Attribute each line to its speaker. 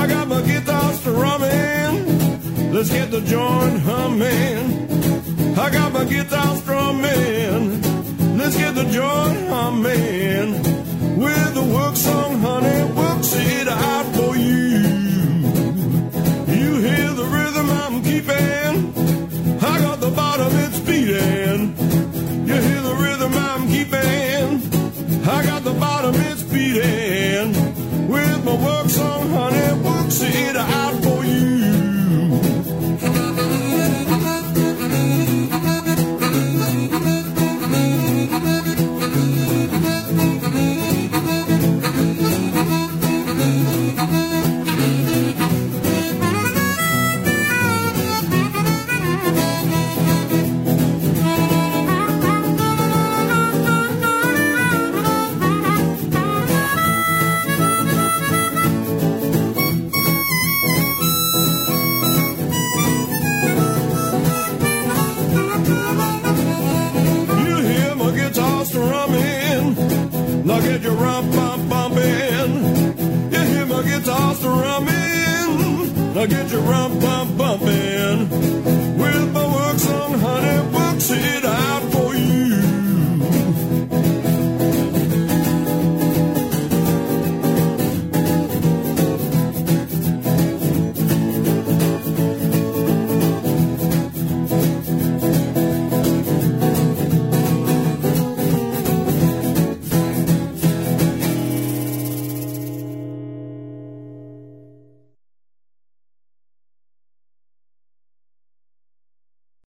Speaker 1: I got my guitar strumming. Let's get the joint humming. I got my guitar strumming. Let's get the joint humming. With the work song, honey, works it out for you. You hear the rhythm I'm keeping. I got the bottom, it's beating. You hear my guitar strumming. Now get your rump bump bumping. Never get tossed around me. I get your rump bump bumping. my works on honey, works it out.